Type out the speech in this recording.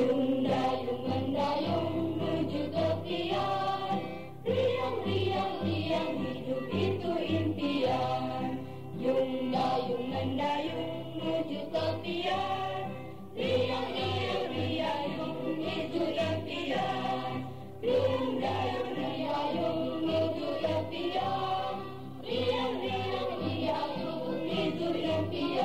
Mendayung mendayung menuju ke pian Riang riang riang hidup itu impian Yung dayung mendayung menuju ke pian Riang riang riang hidup itu impian Riang dayung mendayung menuju ke pian Riang riang riang hidup itu impian